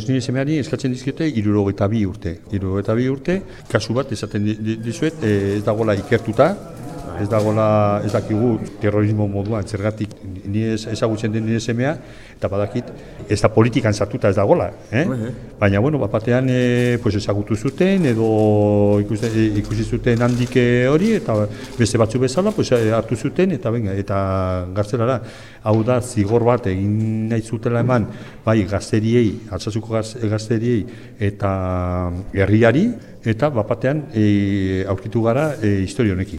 Ez nire semeari eskatzen dizkiote irurogeita bi urte. Irurogeita bi urte, kasu bat esaten dizuet ez dagoela ikertuta, ez dagoela ez dakigu terrorismo moduan zergatik ni ezagutzen den nire semea eta badakit ez da politikan sartuta ez dagoela, eh? Baina bueno, batean e, pues ezagutu zuten edo ikusi, ikusi zuten handik hori eta beste batzu bezala pues hartu zuten eta venga eta gartzelara hau da zigor bat egin nahi zutela eman bai gazteriei, altsasuko gazteriei eta herriari eta bapatean e, aurkitu gara e, historia honekin.